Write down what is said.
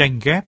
tranh ghép.